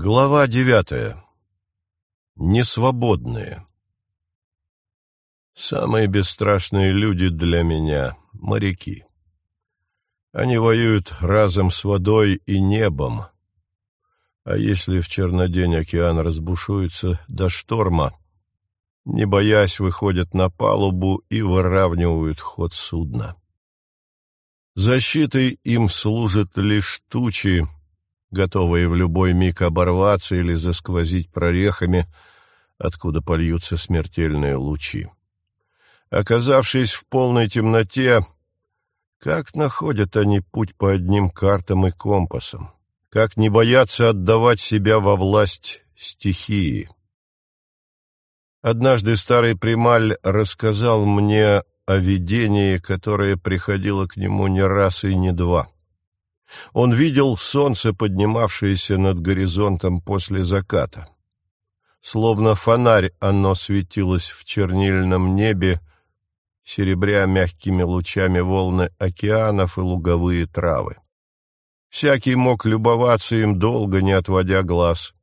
Глава девятая. Несвободные. Самые бесстрашные люди для меня — моряки. Они воюют разом с водой и небом. А если в чернодень океан разбушуется до шторма, не боясь, выходят на палубу и выравнивают ход судна. Защитой им служат лишь тучи, готовые в любой миг оборваться или засквозить прорехами, откуда польются смертельные лучи. Оказавшись в полной темноте, как находят они путь по одним картам и компасам? Как не боятся отдавать себя во власть стихии? Однажды старый Прималь рассказал мне о видении, которое приходило к нему не раз и не два — он видел солнце, поднимавшееся над горизонтом после заката. Словно фонарь оно светилось в чернильном небе, серебря мягкими лучами волны океанов и луговые травы. Всякий мог любоваться им долго, не отводя глаз.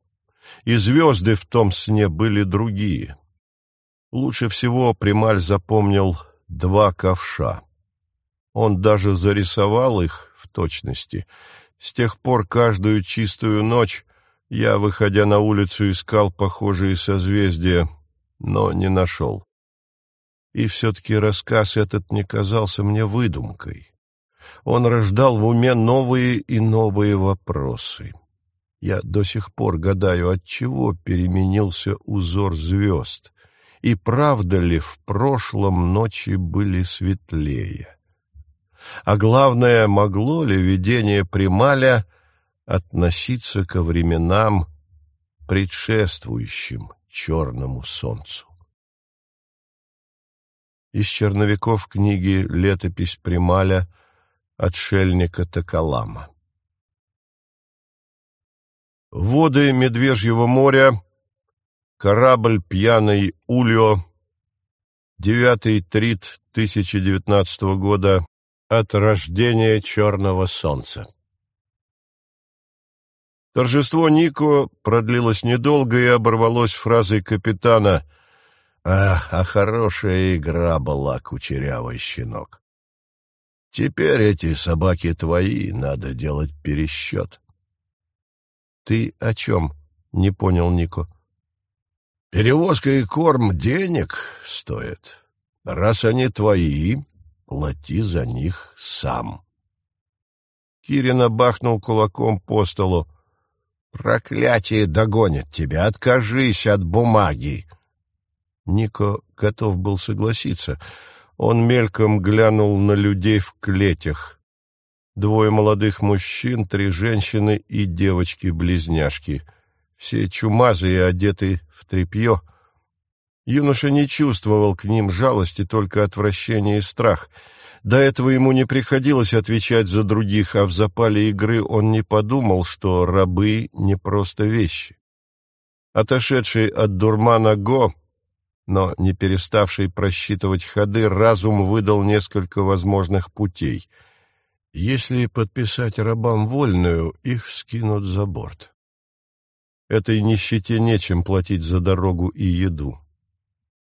И звезды в том сне были другие. Лучше всего Прималь запомнил два ковша. Он даже зарисовал их точности. С тех пор каждую чистую ночь я, выходя на улицу, искал похожие созвездия, но не нашел. И все-таки рассказ этот не казался мне выдумкой. Он рождал в уме новые и новые вопросы. Я до сих пор гадаю, от чего переменился узор звезд, и правда ли в прошлом ночи были светлее. А главное, могло ли видение Прималя относиться ко временам, предшествующим черному солнцу? Из черновиков книги «Летопись Прималя» отшельника Токолама. Воды Медвежьего моря, корабль пьяный Ульо, девятый трит 1019 года, от рождения черного солнца. Торжество Нико продлилось недолго и оборвалось фразой капитана «Ах, а хорошая игра была, кучерявый щенок! Теперь эти собаки твои, надо делать пересчет». «Ты о чем?» — не понял Нико. «Перевозка и корм денег стоят. Раз они твои, плати за них сам. Кирина бахнул кулаком по столу. «Проклятие догонит тебя! Откажись от бумаги!» Нико готов был согласиться. Он мельком глянул на людей в клетях. Двое молодых мужчин, три женщины и девочки-близняшки. Все чумазые, одеты в тряпье — Юноша не чувствовал к ним жалости, только отвращение и страх. До этого ему не приходилось отвечать за других, а в запале игры он не подумал, что рабы — не просто вещи. Отошедший от дурмана Го, но не переставший просчитывать ходы, разум выдал несколько возможных путей. Если подписать рабам вольную, их скинут за борт. Этой нищете нечем платить за дорогу и еду.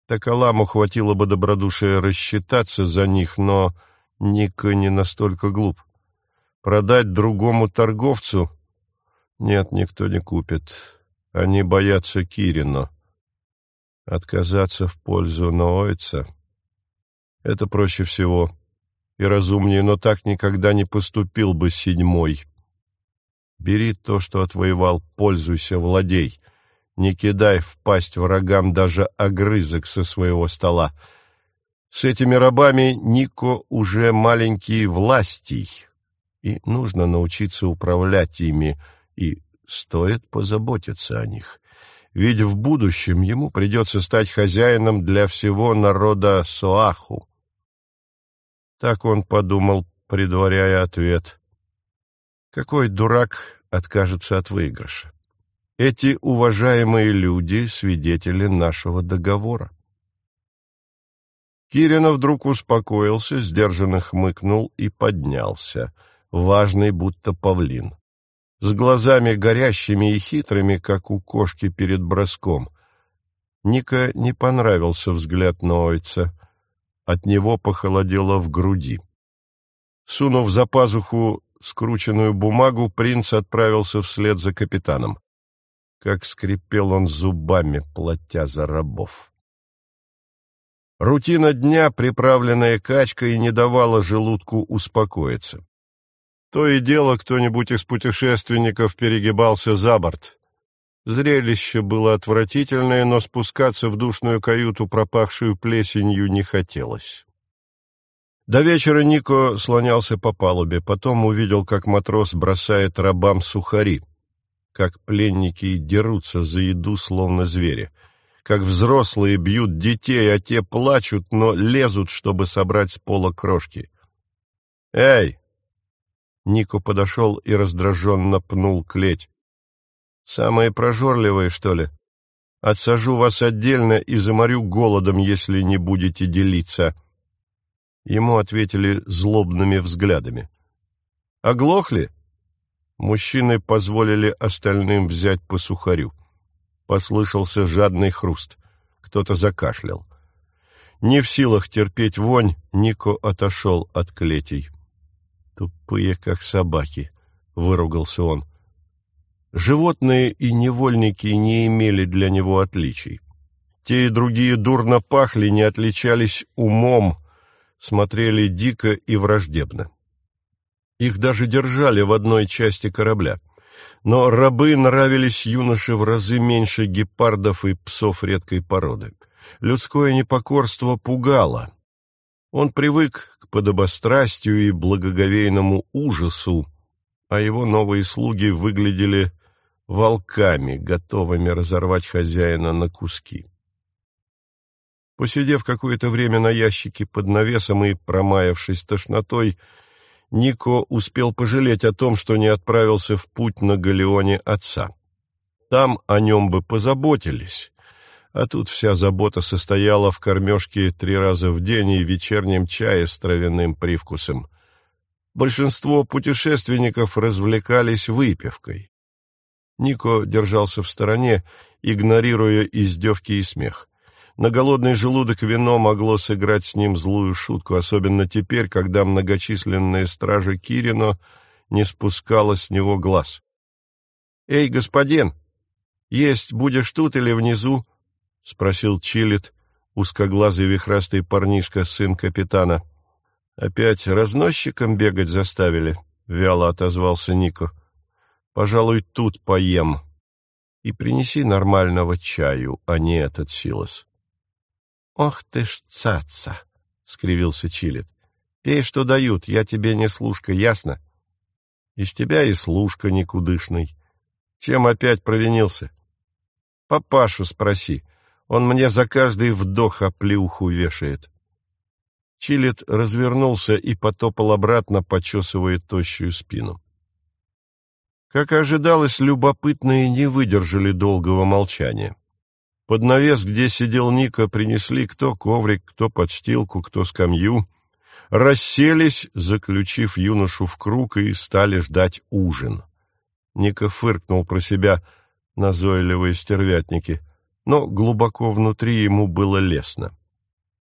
Так Аламу хватило бы добродушия рассчитаться за них, но Ника не настолько глуп. Продать другому торговцу? Нет, никто не купит. Они боятся Кирина. Отказаться в пользу Ноойца — это проще всего и разумнее, но так никогда не поступил бы седьмой. Бери то, что отвоевал, пользуйся, владей — не кидай в пасть врагам даже огрызок со своего стола. С этими рабами Нико уже маленький властий, и нужно научиться управлять ими, и стоит позаботиться о них. Ведь в будущем ему придется стать хозяином для всего народа Соаху. Так он подумал, предваряя ответ. Какой дурак откажется от выигрыша? Эти уважаемые люди — свидетели нашего договора. Кирина вдруг успокоился, сдержанно хмыкнул и поднялся, важный, будто павлин. с глазами горящими и хитрыми, как у кошки перед броском. Ника не понравился взгляд Ноица. От него похолодело в груди. Сунув за пазуху скрученную бумагу, принц отправился вслед за капитаном. Как скрипел он зубами, платя за рабов. Рутина дня, приправленная качкой, не давала желудку успокоиться. То и дело кто-нибудь из путешественников перегибался за борт. Зрелище было отвратительное, но спускаться в душную каюту, пропахшую плесенью, не хотелось. До вечера Нико слонялся по палубе, потом увидел, как матрос бросает рабам сухари, как пленники дерутся за еду, словно звери, как взрослые бьют детей, а те плачут, но лезут, чтобы собрать с пола крошки. «Эй!» Нико подошел и раздраженно пнул клеть. «Самые прожорливые, что ли? Отсажу вас отдельно и заморю голодом, если не будете делиться». Ему ответили злобными взглядами. «Оглохли?» Мужчины позволили остальным взять по сухарю. Послышался жадный хруст. Кто-то закашлял. Не в силах терпеть вонь, Нико отошел от клетей. «Тупые, как собаки», — выругался он. Животные и невольники не имели для него отличий. Те и другие дурно пахли, не отличались умом, смотрели дико и враждебно. Их даже держали в одной части корабля. Но рабы нравились юноше в разы меньше гепардов и псов редкой породы. Людское непокорство пугало. Он привык к подобострастию и благоговейному ужасу, а его новые слуги выглядели волками, готовыми разорвать хозяина на куски. Посидев какое-то время на ящике под навесом и промаявшись тошнотой, Нико успел пожалеть о том, что не отправился в путь на галеоне отца. Там о нем бы позаботились, а тут вся забота состояла в кормежке три раза в день и вечернем чае с травяным привкусом. Большинство путешественников развлекались выпивкой. Нико держался в стороне, игнорируя издевки и смех. На голодный желудок вино могло сыграть с ним злую шутку, особенно теперь, когда многочисленные стражи Кирино не спускала с него глаз. — Эй, господин, есть будешь тут или внизу? — спросил Чилит, узкоглазый вихрастый парнишка, сын капитана. — Опять разносчиком бегать заставили? — вяло отозвался Нико. — Пожалуй, тут поем. И принеси нормального чаю, а не этот силос. «Ох ты ж цаца!» — скривился Чилит. «Пей, что дают, я тебе не служка, ясно?» «Из тебя и служка никудышный. Чем опять провинился?» «Папашу спроси, он мне за каждый вдох оплеуху вешает». Чилит развернулся и потопал обратно, почесывая тощую спину. Как ожидалось, любопытные не выдержали долгого молчания. Под навес, где сидел Ника, принесли кто коврик, кто подстилку, кто скамью. Расселись, заключив юношу в круг, и стали ждать ужин. Ника фыркнул про себя назойливые стервятники, но глубоко внутри ему было лестно.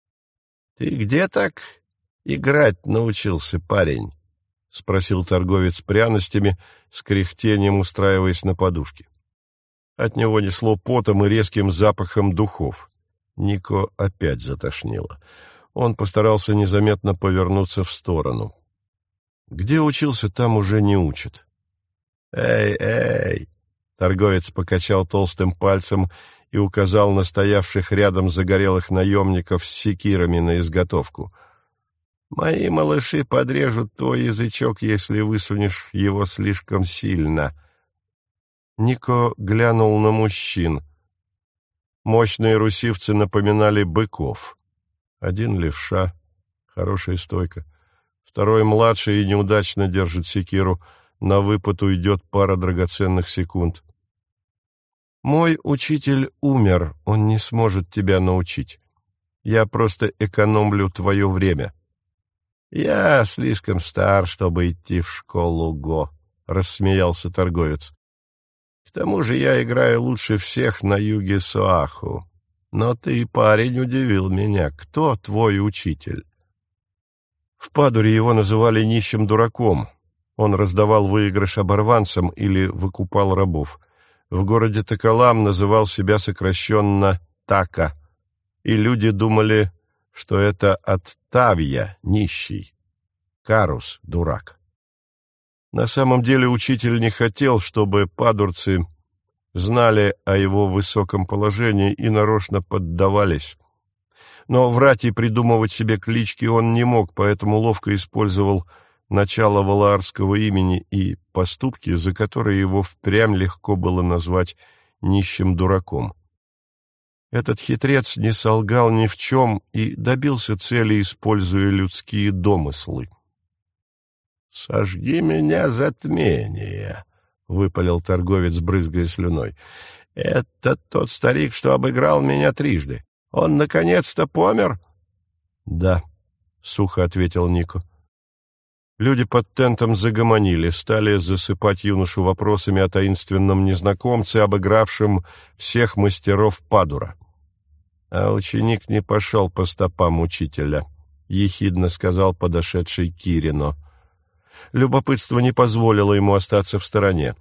— Ты где так играть научился, парень? — спросил торговец пряностями, с кряхтением устраиваясь на подушке. От него несло потом и резким запахом духов. Нико опять затошнило. Он постарался незаметно повернуться в сторону. Где учился, там уже не учат. «Эй, эй!» — торговец покачал толстым пальцем и указал на стоявших рядом загорелых наемников с секирами на изготовку. «Мои малыши подрежут твой язычок, если высунешь его слишком сильно». Нико глянул на мужчин. Мощные русивцы напоминали быков. Один левша, хорошая стойка. Второй младший и неудачно держит секиру. На выпад уйдет пара драгоценных секунд. «Мой учитель умер, он не сможет тебя научить. Я просто экономлю твое время». «Я слишком стар, чтобы идти в школу Го», — рассмеялся торговец. К тому же я играю лучше всех на юге Суаху. Но ты, парень, удивил меня. Кто твой учитель? В Падуре его называли нищим дураком. Он раздавал выигрыш оборванцам или выкупал рабов. В городе Такалам называл себя сокращенно Така, и люди думали, что это от Тавья, нищий, Карус, дурак. На самом деле учитель не хотел, чтобы падурцы знали о его высоком положении и нарочно поддавались. Но врать и придумывать себе клички он не мог, поэтому ловко использовал начало валаарского имени и поступки, за которые его впрямь легко было назвать нищим дураком. Этот хитрец не солгал ни в чем и добился цели, используя людские домыслы. «Сожги меня затмение», — выпалил торговец, брызгая слюной. «Это тот старик, что обыграл меня трижды. Он наконец-то помер?» «Да», — сухо ответил Нико. Люди под тентом загомонили, стали засыпать юношу вопросами о таинственном незнакомце, обыгравшем всех мастеров Падура. А ученик не пошел по стопам учителя, — ехидно сказал подошедший Кирино. Любопытство не позволило ему остаться в стороне.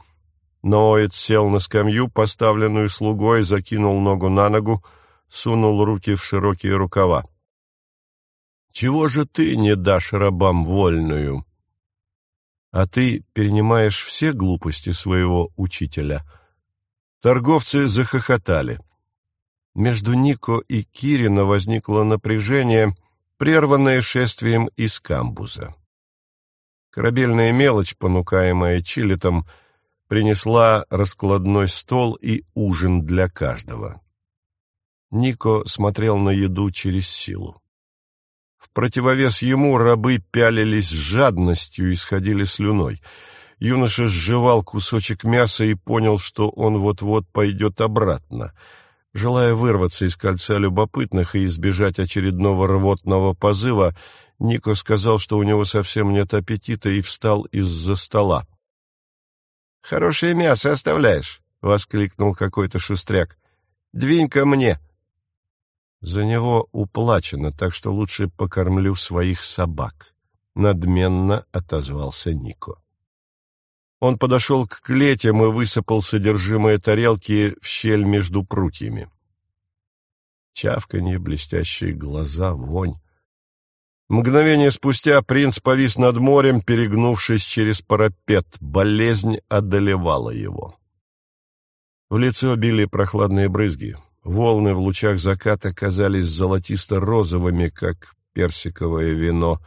Ноэт сел на скамью, поставленную слугой, закинул ногу на ногу, сунул руки в широкие рукава. — Чего же ты не дашь рабам вольную? — А ты перенимаешь все глупости своего учителя. Торговцы захохотали. Между Нико и Кирино возникло напряжение, прерванное шествием из камбуза. Корабельная мелочь, понукаемая Чилитом, принесла раскладной стол и ужин для каждого. Нико смотрел на еду через силу. В противовес ему рабы пялились с жадностью и сходили слюной. Юноша сживал кусочек мяса и понял, что он вот-вот пойдет обратно. Желая вырваться из кольца любопытных и избежать очередного рвотного позыва, Нико сказал, что у него совсем нет аппетита, и встал из-за стола. — Хорошее мясо оставляешь, — воскликнул какой-то шустряк. — Двинь ко мне. — За него уплачено, так что лучше покормлю своих собак, — надменно отозвался Нико. Он подошел к клетям и высыпал содержимое тарелки в щель между прутьями. Чавканье, блестящие глаза, вонь. Мгновение спустя принц повис над морем, перегнувшись через парапет. Болезнь одолевала его. В лицо били прохладные брызги. Волны в лучах заката казались золотисто-розовыми, как персиковое вино.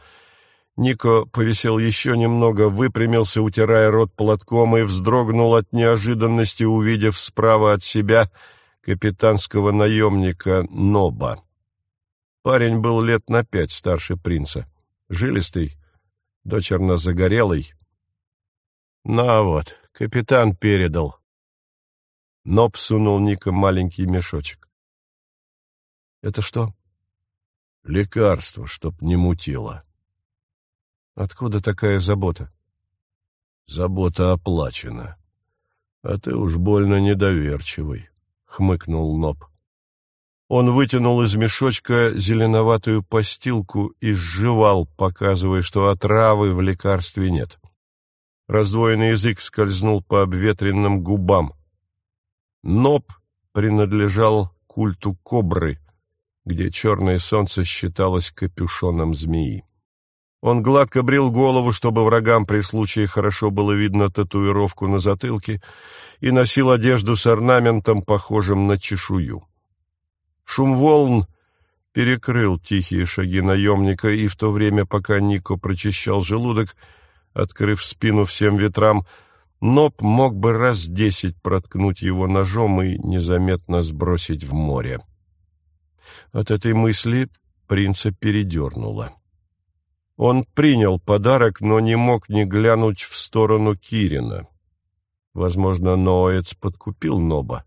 Нико повисел еще немного, выпрямился, утирая рот платком, и вздрогнул от неожиданности, увидев справа от себя капитанского наемника Ноба. Парень был лет на пять старше принца. Жилистый, дочерно загорелый. Ну вот, капитан передал. Ноб сунул Ника маленький мешочек. «Это что?» «Лекарство, чтоб не мутило». «Откуда такая забота?» «Забота оплачена. А ты уж больно недоверчивый», — хмыкнул Ноб. Он вытянул из мешочка зеленоватую постилку и сживал, показывая, что отравы в лекарстве нет. Раздвоенный язык скользнул по обветренным губам. Ноб принадлежал культу кобры, где черное солнце считалось капюшоном змеи. Он гладко брил голову, чтобы врагам при случае хорошо было видно татуировку на затылке, и носил одежду с орнаментом, похожим на чешую. Шум волн перекрыл тихие шаги наемника, и в то время, пока Нико прочищал желудок, открыв спину всем ветрам, Ноб мог бы раз десять проткнуть его ножом и незаметно сбросить в море. От этой мысли принца передернуло. Он принял подарок, но не мог не глянуть в сторону Кирина. Возможно, Ноэц подкупил Ноба.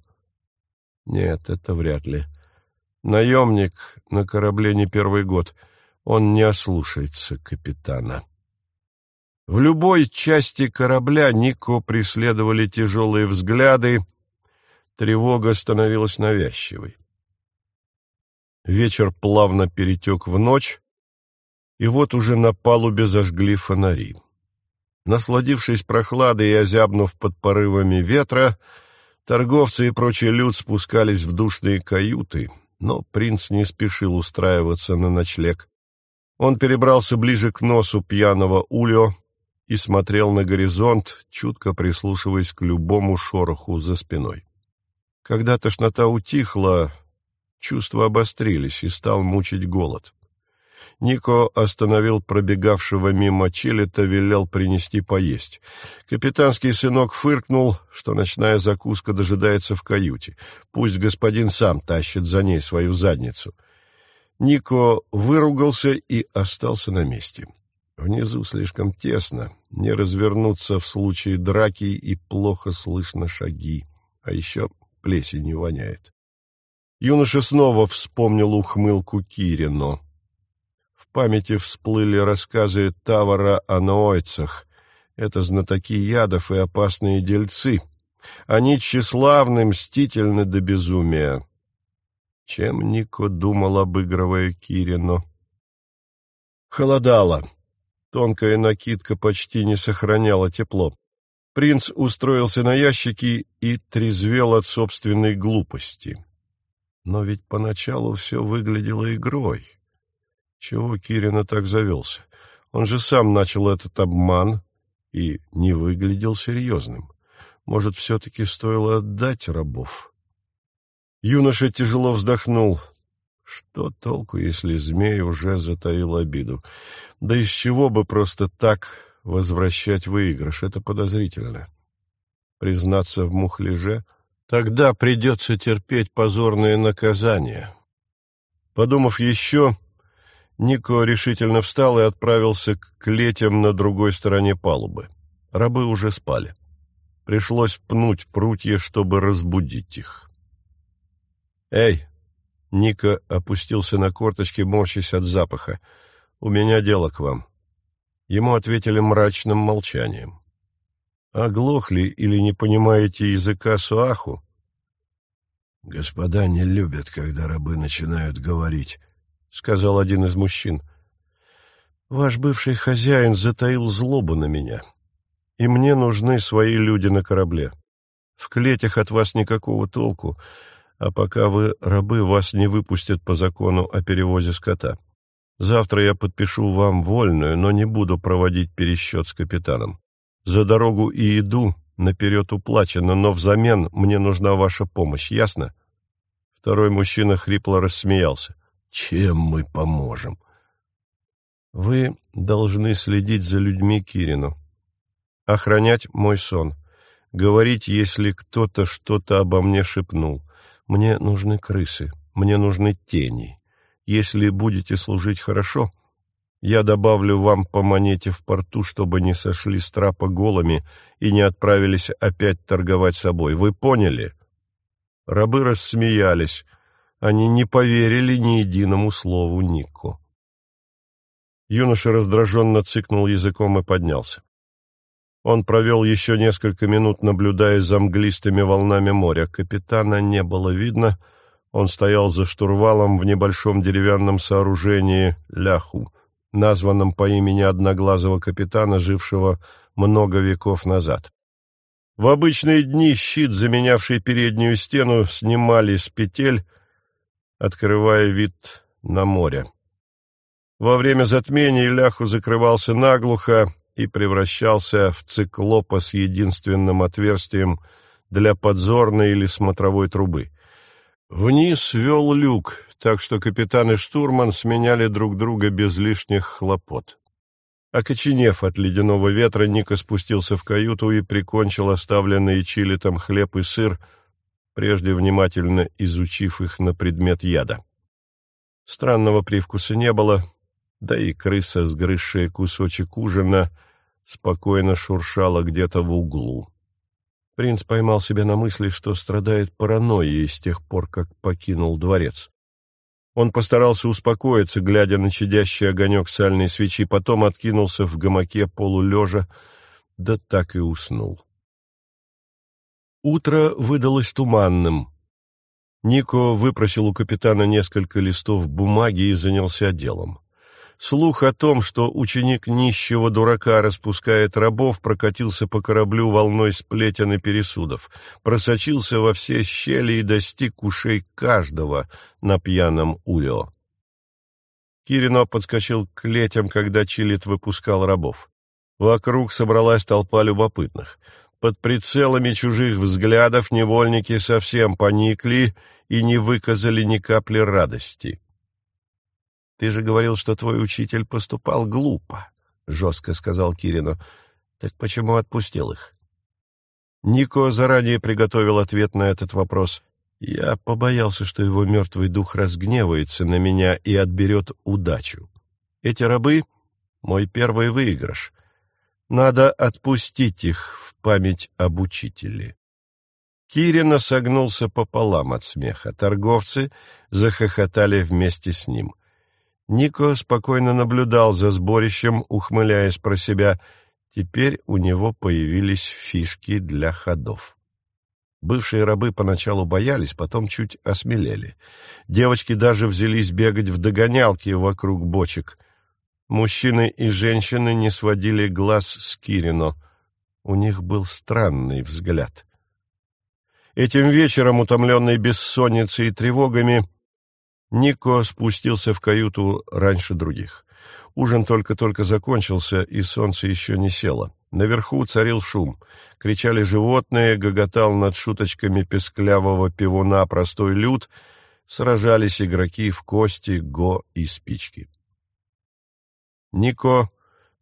Нет, это вряд ли. Наемник на корабле не первый год. Он не ослушается капитана. В любой части корабля Нико преследовали тяжелые взгляды, тревога становилась навязчивой. Вечер плавно перетек в ночь, и вот уже на палубе зажгли фонари. Насладившись прохладой и озябнув под порывами ветра, торговцы и прочий люд спускались в душные каюты, но принц не спешил устраиваться на ночлег. Он перебрался ближе к носу пьяного Ульо и смотрел на горизонт, чутко прислушиваясь к любому шороху за спиной. Когда тошнота утихла, чувства обострились и стал мучить голод. Нико остановил пробегавшего мимо Чилета, велел принести поесть. Капитанский сынок фыркнул, что ночная закуска дожидается в каюте. Пусть господин сам тащит за ней свою задницу. Нико выругался и остался на месте. Внизу слишком тесно, не развернуться в случае драки и плохо слышно шаги, а еще плесень воняет. Юноша снова вспомнил ухмылку Кирино памяти всплыли рассказы Тавара о ноойцах. Это знатоки ядов и опасные дельцы. Они тщеславны, мстительны до безумия. Чем Нико думал, обыгрывая Кирину? Холодало. Тонкая накидка почти не сохраняла тепло. Принц устроился на ящике и трезвел от собственной глупости. Но ведь поначалу все выглядело игрой. Чего Кирина так завелся? Он же сам начал этот обман и не выглядел серьезным. Может, все-таки стоило отдать рабов? Юноша тяжело вздохнул. Что толку, если змей уже затаил обиду? Да из чего бы просто так возвращать выигрыш? Это подозрительно. Признаться в мухляже? Тогда придется терпеть позорное наказание. Подумав еще, Нико решительно встал и отправился к клетям на другой стороне палубы. Рабы уже спали. Пришлось пнуть прутья, чтобы разбудить их. «Эй!» — Ника опустился на корточки, морщась от запаха. «У меня дело к вам». Ему ответили мрачным молчанием. «Оглохли или не понимаете языка суаху?» «Господа не любят, когда рабы начинают говорить», — сказал один из мужчин. «Ваш бывший хозяин затаил злобу на меня, и мне нужны свои люди на корабле. В клетях от вас никакого толку, а пока вы рабы, вас не выпустят по закону о перевозе скота. Завтра я подпишу вам вольную, но не буду проводить пересчет с капитаном. За дорогу и еду наперед уплачено, но взамен мне нужна ваша помощь, ясно?» Второй мужчина хрипло рассмеялся. — чем мы поможем? Вы должны следить за людьми Кирину, охранять мой сон, говорить, если кто-то что-то обо мне шепнул. Мне нужны крысы, мне нужны тени. Если будете служить хорошо, я добавлю вам по монете в порту, чтобы не сошли с трапа голыми и не отправились опять торговать собой. Вы поняли?» Рабы рассмеялись, они не поверили ни единому слову Нику. Юноша раздраженно цыкнул языком и поднялся. Он провел еще несколько минут, наблюдая за мглистыми волнами моря. Капитана не было видно. Он стоял за штурвалом в небольшом деревянном сооружении «Ляху», названном по имени одноглазого капитана, жившего много веков назад. В обычные дни щит, заменявший переднюю стену, снимали с петель, открывая вид на море. Во время затмения Ляху закрывался наглухо и превращался в циклопа с единственным отверстием для подзорной или смотровой трубы. Вниз вел люк, так что капитан и штурман сменяли друг друга без лишних хлопот. Окоченев от ледяного ветра, Ника спустился в каюту и прикончил оставленные чилитом хлеб и сыр, прежде внимательно изучив их на предмет яда. Странного привкуса не было, да и крыса, сгрызшая кусочек ужина, спокойно шуршала где-то в углу. Принц поймал себя на мысли, что страдает паранойей с тех пор, как покинул дворец. Он постарался успокоиться, глядя на чадящий огонек сальной свечи, потом откинулся в гамаке полулежа, да так и уснул. Утро выдалось туманным. Нико выпросил у капитана несколько листов бумаги и занялся делом. Слух о том, что ученик нищего дурака распускает рабов, прокатился по кораблю волной сплетен и пересудов, просочился во все щели и достиг ушей каждого на пьяном улео. Кирино подскочил к летям, когда Чилит выпускал рабов. Вокруг собралась толпа любопытных. Под прицелами чужих взглядов невольники совсем поникли и не выказали ни капли радости. Ты же говорил, что твой учитель поступал глупо, — жестко сказал Кирину. Так почему отпустил их? Нико заранее приготовил ответ на этот вопрос. Я побоялся, что его мертвый дух разгневается на меня и отберет удачу. Эти рабы — мой первый выигрыш. Надо отпустить их в память об учителе. Кирина согнулся пополам от смеха. Торговцы захохотали вместе с ним. Нико спокойно наблюдал за сборищем, ухмыляясь про себя. Теперь у него появились фишки для ходов. Бывшие рабы поначалу боялись, потом чуть осмелели. Девочки даже взялись бегать в догонялки вокруг бочек. Мужчины и женщины не сводили глаз с Кирино. У них был странный взгляд. Этим вечером, утомленный бессонницей и тревогами, Нико спустился в каюту раньше других. Ужин только-только закончился, и солнце еще не село. Наверху царил шум. Кричали животные, гоготал над шуточками песклявого пивуна простой люд, сражались игроки в кости, го и спички. Нико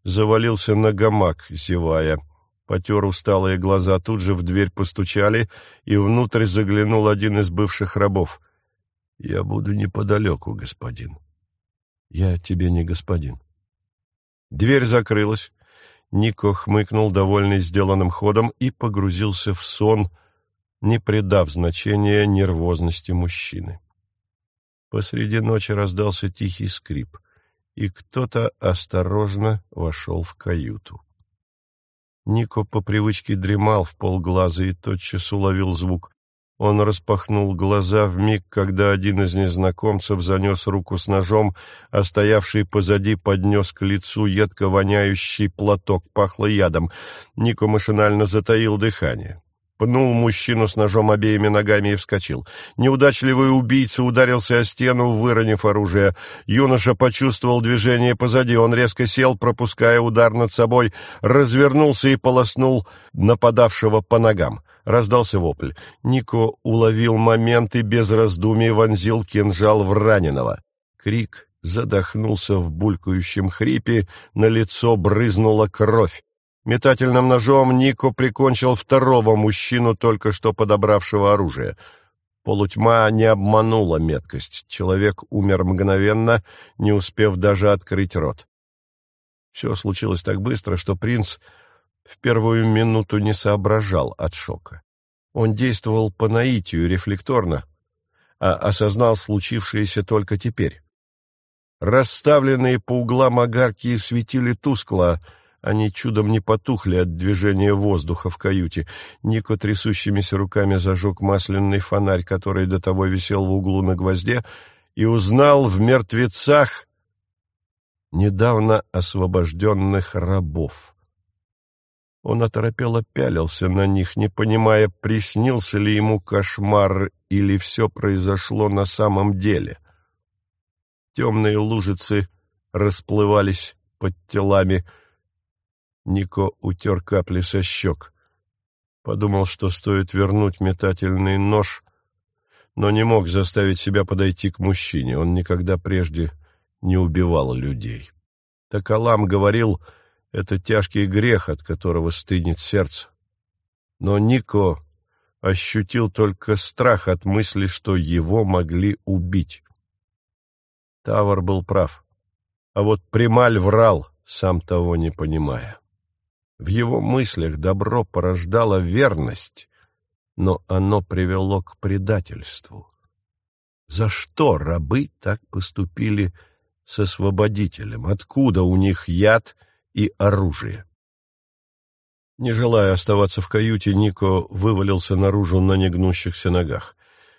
завалился на гамак, зевая. Потер усталые глаза, тут же в дверь постучали, и внутрь заглянул один из бывших рабов. Я буду неподалеку, господин. Я тебе не господин. Дверь закрылась. Нико хмыкнул, довольный сделанным ходом, и погрузился в сон, не придав значения нервозности мужчины. Посреди ночи раздался тихий скрип, и кто-то осторожно вошел в каюту. Нико по привычке дремал в полглаза и тотчас уловил звук. Он распахнул глаза в миг, когда один из незнакомцев занес руку с ножом, а стоявший позади поднес к лицу едко воняющий платок, пахло ядом. Нико машинально затаил дыхание. Пнул мужчину с ножом обеими ногами и вскочил. Неудачливый убийца ударился о стену, выронив оружие. Юноша почувствовал движение позади. Он резко сел, пропуская удар над собой, развернулся и полоснул нападавшего по ногам. Раздался вопль. Нико уловил момент и без раздумий вонзил кинжал в раненого. Крик задохнулся в булькающем хрипе, на лицо брызнула кровь. Метательным ножом Нико прикончил второго мужчину, только что подобравшего оружие. Полутьма не обманула меткость. Человек умер мгновенно, не успев даже открыть рот. Все случилось так быстро, что принц в первую минуту не соображал от шока. Он действовал по наитию, рефлекторно, а осознал случившееся только теперь. Расставленные по углам огарки светили тускло, они чудом не потухли от движения воздуха в каюте. Нико трясущимися руками зажег масляный фонарь, который до того висел в углу на гвозде, и узнал в мертвецах недавно освобожденных рабов. Он оторопело пялился на них, не понимая, приснился ли ему кошмар или все произошло на самом деле. Темные лужицы расплывались под телами. Нико утер капли со щек. Подумал, что стоит вернуть метательный нож, но не мог заставить себя подойти к мужчине. Он никогда прежде не убивал людей. Такалам говорил это тяжкий грех, от которого стынет сердце. Но Нико ощутил только страх от мысли, что его могли убить. Тавр был прав. А вот Прималь врал, сам того не понимая. В его мыслях добро порождало верность, но оно привело к предательству. За что рабы так поступили с освободителем? Откуда у них яд и оружие? Не желая оставаться в каюте, Нико вывалился наружу на негнущихся ногах.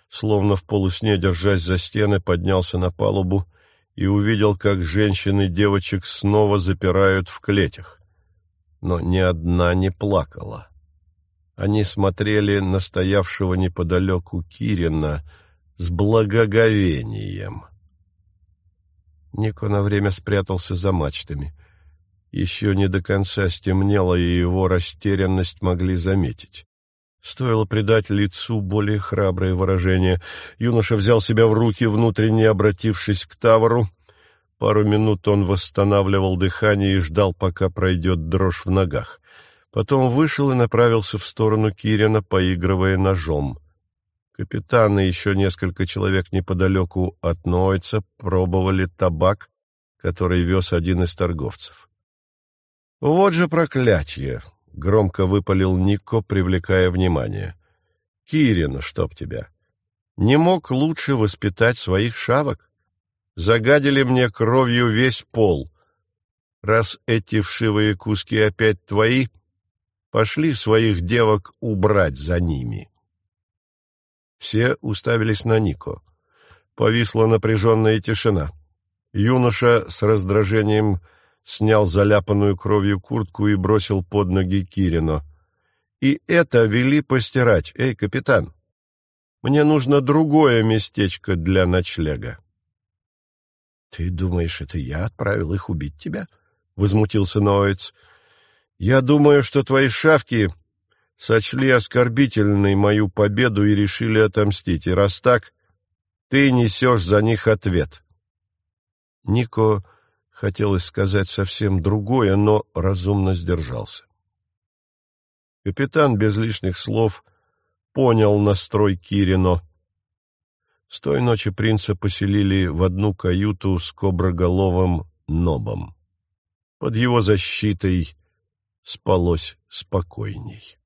Словно в полусне, держась за стены, поднялся на палубу и увидел, как женщины девочек снова запирают в клетях. Но ни одна не плакала. Они смотрели на стоявшего неподалеку Кирина с благоговением. Нико на время спрятался за мачтами — еще не до конца стемнело, и его растерянность могли заметить. Стоило придать лицу более храброе выражение. Юноша взял себя в руки, внутренне обратившись к Тавру. Пару минут он восстанавливал дыхание и ждал, пока пройдет дрожь в ногах. Потом вышел и направился в сторону Кирина, поигрывая ножом. Капитан и еще несколько человек неподалеку от Нойца пробовали табак, который вез один из торговцев. «Вот же проклятие!» — громко выпалил Нико, привлекая внимание. «Кирин, чтоб тебя! Не мог лучше воспитать своих шавок? Загадили мне кровью весь пол. Раз эти вшивые куски опять твои, пошли своих девок убрать за ними». Все уставились на Нико. Повисла напряженная тишина. Юноша с раздражением снял заляпанную кровью куртку и бросил под ноги Кирину. «И это вели постирать. Эй, капитан, мне нужно другое местечко для ночлега». «Ты думаешь, это я отправил их убить тебя?» — возмутился Ноец. «Я думаю, что твои шавки сочли оскорбительной мою победу и решили отомстить. И раз так, ты несешь за них ответ». Нико Хотелось сказать совсем другое, но разумно сдержался. Капитан без лишних слов понял настрой Кирино. С той ночи принца поселили в одну каюту с коброголовым Нобом. Под его защитой спалось спокойней.